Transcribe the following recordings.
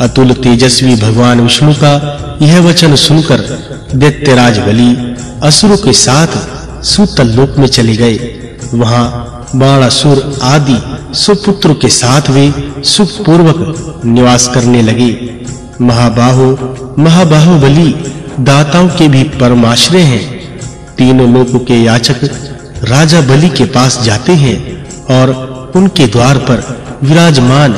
अतुल तेजस्वी भगवान विष्णु का यह वचन सुनकर दैत्यराज बलि असुरों के साथ सुतल लोक में चले गए। वहाँ बाणासुर आदि सुपुत्रों के साथ वे सुख पूर्वक निवास करने लगे। महाबाहो महाबाहो बलि, दाताओं के भी परमाश्रय हैं। तीनों लोकों के याचक राजा बलि के पास जाते हैं और उनके द्वार पर विराजमान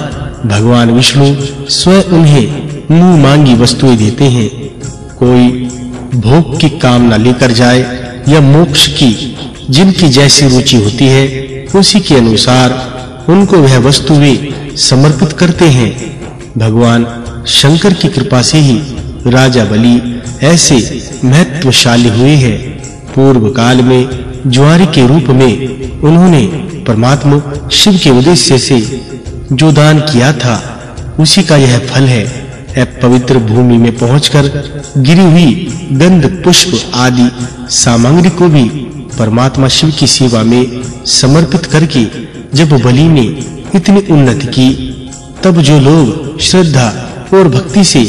भगवान विष्णु स्वयं उन्हें मुँह मांगी वस्तुएँ देते हैं। कोई भोग की कामना लेकर जाए या मोक्ष की, जिनकी जैसी रुचि होती है, उसी के अनुसार उनको वह वस्तुएँ समर्पित करते हैं। भगवान शंकर की कृपा से ही राजा बलि ऐसे महत्वशाली हुए हैं। पूर्व काल में ज्वारी के रूप में उन्होंने परमात्मा शिव के उद्देश्य से जो दान किया था, उसी का यह फल है। पवित्र भूमि में पहुंचकर गिरी हुई गंध, पुष्प आदि सामग्री को भी परमात्मा शिव की सेवा में समर्पित करके जब बलि ने इतनी उन्नति की, तब जो लोग श्रद्धा और भक्ति से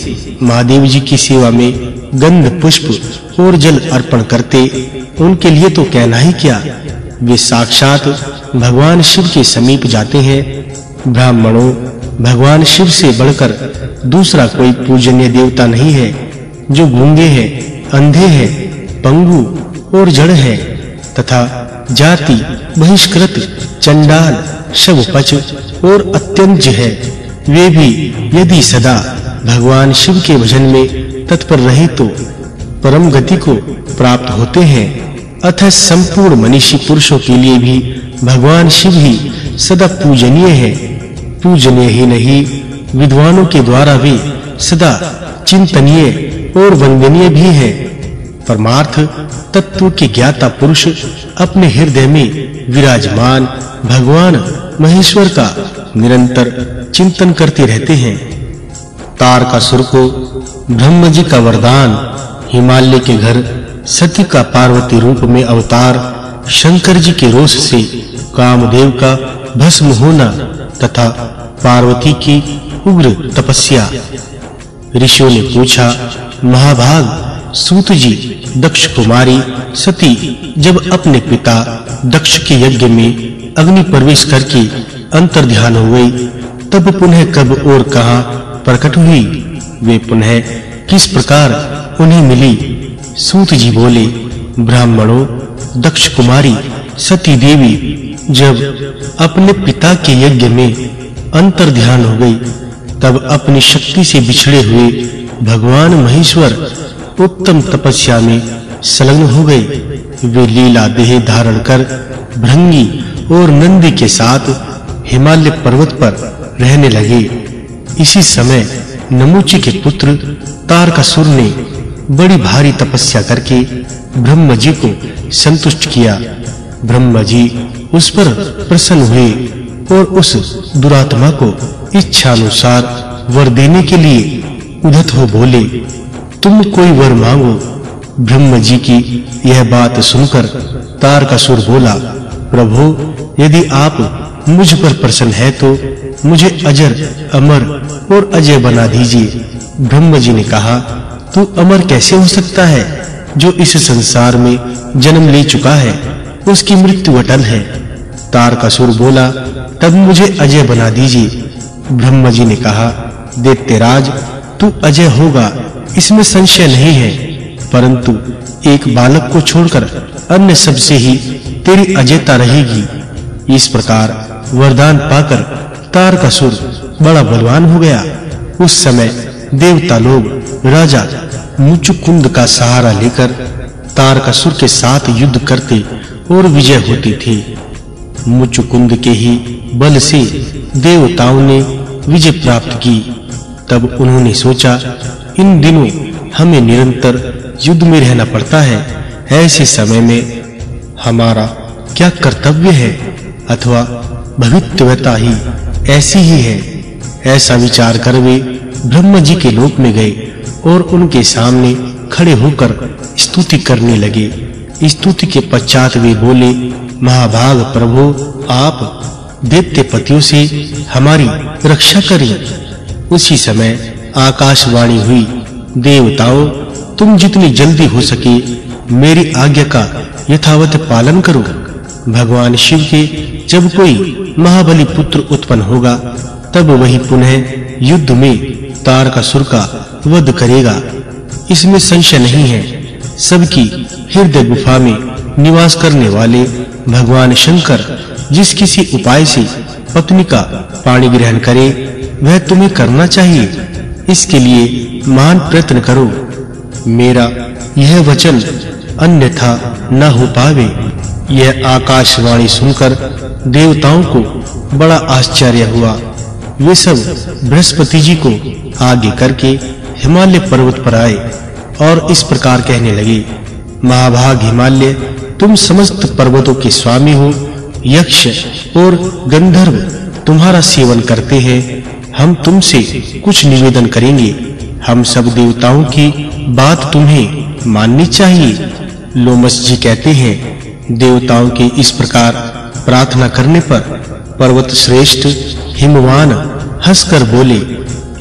महादेव जी की सेवा में गंध, पुष्प और जल अर्पण करते, उनके लिए तो कहना ही क्या, वे साक्षात भगवान शिव के समीप जाते हैं ब्राह्मणों, भगवान शिव से बढ़कर दूसरा कोई पूजनीय देवता नहीं है, जो गूँगे हैं, अंधे हैं, पंगु और जड़ है, तथा जाति, बहिष्कृत, चंडाल, शवपच और अत्यंत है। वे भी यदि सदा भगवान शिव के भजन में तत्पर रहे तो परम गति को प्राप्त होते हैं। अतः संपूर्ण मनीषी पुरुषों के लिए भी भगवान शिव ही सदा पूजनीय है। पूजनीय ही नहीं, विद्वानों के द्वारा भी सदा चिंतनीय और वंदनीय भी है। परमार्थ तत्व के ज्ञाता पुरुष अपने हृदय में विराजमान भगवान महेश्वर का निरंतर चिंतन करते रहते हैं। तार तारकासुर को ब्रह्म जी का वरदान, हिमालय के घर सती का पार्वती रूप में अवतार, शंकर जी के रोष से कामदेव का भस्म होना तथा पार्वती की उग्र तपस्या। ऋषियों ने पूछा, महाभाग सूत जी दक्ष कुमारी सती, जब अपने पिता दक्ष के यज्ञ में अग्नि प्रवेश करके अंतर ध्यान हो गई, तब पुनः कब और कहाँ प्रकट हुई? वे पुनः किस प्रकार उन्हें मिली? सूत जी बोले, ब्राह्मणों दक्ष कुमारी सती देवी जब अपने पिता के यज्ञ में अंतर ध्यान हो गई, तब अपनी शक्ति से बिछड़े हुए भगवान महेश्वर उत्तम तपस्या में संलग्न हो गए। वे लीला देह धारण कर भृंगी और नंदी के साथ हिमालय पर्वत पर रहने लगे। इसी समय नमुची के पुत्र तारकासुर ने बड़ी भारी तपस्या करके ब्रह्म जी को संतुष्ट किया। ब्रह्म जी उस पर प्रसन्न हुए और उस दुरात्मा को इच्छा अनुसार वर देने के लिए उद्धत हो बोले, तुम कोई वर मांगो? ब्रह्म जी की यह बात सुनकर तार का सुर बोला, प्रभु, यदि आप मुझ पर प्रसन्न है तो मुझे अजर, अमर और अजय बना दीजिए। ब्रह्म जी ने कहा, तू अमर कैसे हो सकता है जो इस संसार में जन्म ले चुका है? उसकी मृत्यु अटल है। तारकासुर बोला, तब मुझे अजय बना दीजिए। ब्रह्म जी ने कहा दैत्यराज तू अजय होगा, इसमें संशय नहीं है। परंतु एक बालक को छोड़कर अन्य सबसे ही तेरी अजयता रहेगी। इस प्रकार वरदान पाकर तारकासुर बड़ा बलवान हो गया। उस समय देवता लोग, राजा मुचुकुंद का सहारा लेकर तारकासुर के साथ युद्ध करते और विजय होती थी। मुचुकुंद के ही बल से देवताओं ने विजय प्राप्त की। तब उन्होंने सोचा, इन दिनों हमें निरंतर युद्ध में रहना पड़ता है। ऐसे समय में हमारा क्या कर्तव्य है? अथवा भविष्यवता ही ऐसी ही है। ऐसा विचार कर वे ब्रह्म जी के लोक में गए और उनके सामने खड़े होकर स्तुति करने लगे। स्तुति के पश्चात वे बोले महाभाग प्रभु, आप दैत्य पतियों से हमारी रक्षा करें। उसी समय आकाशवाणी हुई, देवताओं, तुम जितनी जल्दी हो सके मेरी आज्ञा का यथावत पालन करो। भगवान शिव के जब कोई महाबली पुत्र उत्पन्न होगा, तब वही पुनः युद्ध में तारकासुर का वध करेगा। इसमें संशय नहीं है, सबकी हृदय गुफा में निवास करने वाले भगवान शंकर, जिस किसी उपाय से पत्नी का पाणी ग्रहण करे, वह तुम्हें करना चाहिए। इसके लिए महान प्रयत्न करो। मेरा यह वचन अन्यथा न हो पावे। यह आकाशवाणी सुनकर देवताओं को बड़ा आश्चर्य हुआ। वे सब बृहस्पति जी को आगे करके हिमालय पर्वत पर आए और इस प्रकार कहने लगे महाभाग हिमालय, तुम समस्त पर्वतों के स्वामी हो, यक्ष और गंधर्व तुम्हारा सेवन करते हैं। हम तुमसे कुछ निवेदन करेंगे। हम सब देवताओं की बात तुम्हें माननी चाहिए। लोमस जी कहते हैं, देवताओं के इस प्रकार प्रार्थना करने पर पर्वत श्रेष्ठ, हिमवान हंसकर बोले,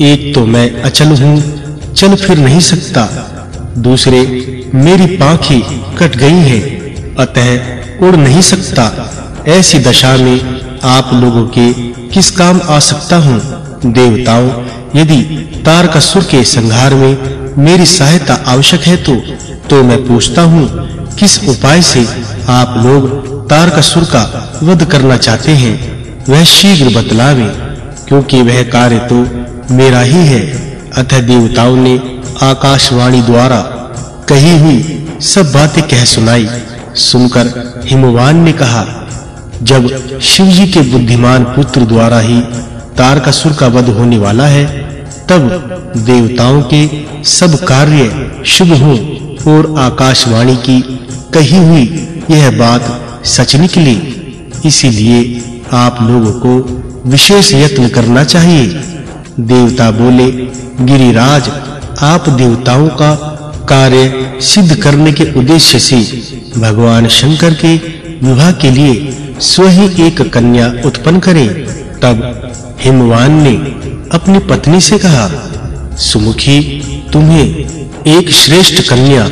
एक तो मैं अचल हूँ, चल फिर नहीं सकता। दूसरे मेरी पांखें कट गई है, अतः उड़ नहीं सकता। ऐसी दशा में आप लोगों के किस काम आ सकता हूँ? देवताओं, यदि तारकासुर के संहार में मेरी सहायता आवश्यक है तो तो मैं पूछता हूँ, किस उपाय से आप लोग तारकासुर का वध करना चाहते हैं? वह शीघ्र बतलावे, क्योंकि वह कार्य तो मेरा ही है। अतः देवताओं ने आकाशवाणी द्वारा कही हुई सब बातें कह सुनाई। सुनकर हिमवान ने कहा, जब शिव जी के बुद्धिमान पुत्र द्वारा ही तारकासुर का वध होने वाला है, तब देवताओं के सब कार्य शुभ हो और आकाशवाणी की कही हुई यह बात सच निकली। इसीलिए आप लोगों को विशेष यत्न करना चाहिए। देवता बोले, गिरिराज, आप देवताओं का कार्य सिद्ध करने के उद्देश्य से भगवान शंकर के विवाह के लिए स्वयं एक कन्या उत्पन्न करें। तब हिमवान ने अपनी पत्नी से कहा, सुमुखी, तुम्हें एक श्रेष्ठ कन्या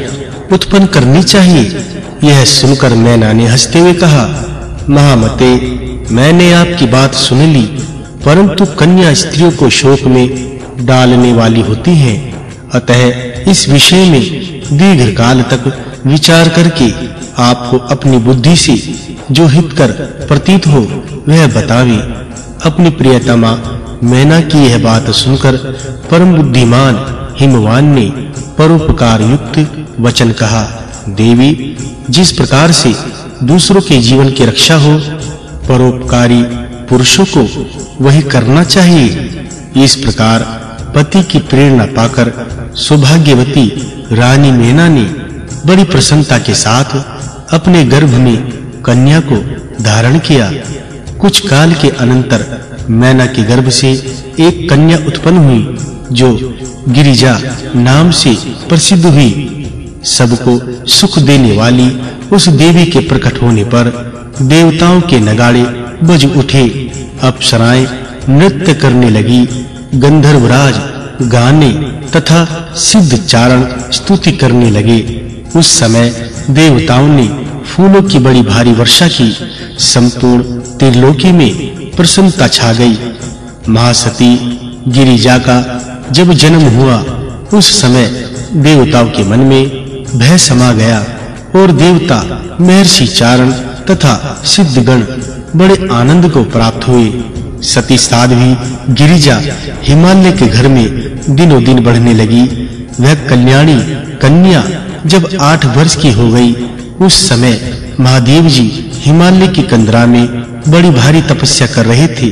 उत्पन्न करनी चाहिए। यह सुनकर मैना ने हँसते हुए कहा, महामते, मैंने आपकी बात सुन ली, परंतु कन्या स्त्रियों को शोक में डालने वाली होती है। अतः इस विषय में दीर्घ काल तक विचार करके आपको अपनी बुद्धि से जो हितकर प्रतीत हो, वह बतावे। अपनी प्रियतमा, मैना की यह बात सुनकर परम बुद्धिमान हिमवान ने परोपकार युक्त वचन कहा, देवी, जिस प्रकार से दूसरों के जीवन की रक्षा हो, परोपकारी पुरुषों को वही करना चाहिए। इस प्रकार पति की प्रेरणा पाकर सौभाग्यवती रानी मैना ने बड़ी प्रसन्नता के साथ अपने गर्भ में कन्या को धारण किया। कुछ काल के अनंतर मैना के गर्भ से एक कन्या उत्पन्न हुई, जो गिरिजा नाम से प्रसिद्ध हुई। सबको सुख देने वाली उस देवी के प्रकट होने पर देवताओं के नगाड़े बज उठे। अप्सराएँ नृत्य करने लगी। गंधर्वराज गाने तथा सिद्ध चारण स्तुति करने लगे। उस समय देवताओं ने फूलों की बड़ी भारी वर्षा की। संपूर्ण त्रिलोकी में प्रसन्नता छा गई। महासती, गिरिजा का जब जन्म हुआ, उस समय देवताओं के मन में भय समा गया और देवता महर्षि चारण तथा सिद्धगण बड़े आनंद को प्राप्त हुए। सती साध्वी, गिरिजा हिमालय के घर में दिनों दिन बढ़ने लगी। वह कल्याणी कन्या जब आठ वर्ष की हो गई, उस समय महादेव जी हिमालय की कंदरा में बड़ी भारी तपस्या कर रहे थे।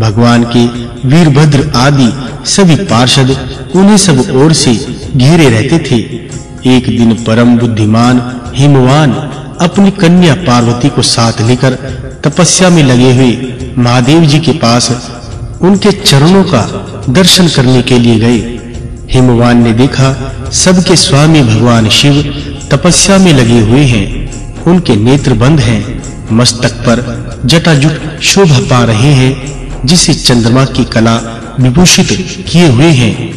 भगवान के वीरभद्र आदि सभी पार्षद उन्हें सब ओर से घेरे रहते थे। एक दिन परम बुद्धिमान, हिमवान अपनी कन्या पार्वती को साथ लेकर तपस्या में लगे हुए महादेव जी के पास उनके चरणों का दर्शन करने के लिए गए। हिमवान ने देखा, सबके स्वामी भगवान शिव तपस्या में लगे हुए हैं। उनके नेत्र बंद हैं। मस्तक पर जटाजुट शोभा पा रहे हैं, जिसे चंद्रमा की कला विभूषित किए हुए हैं।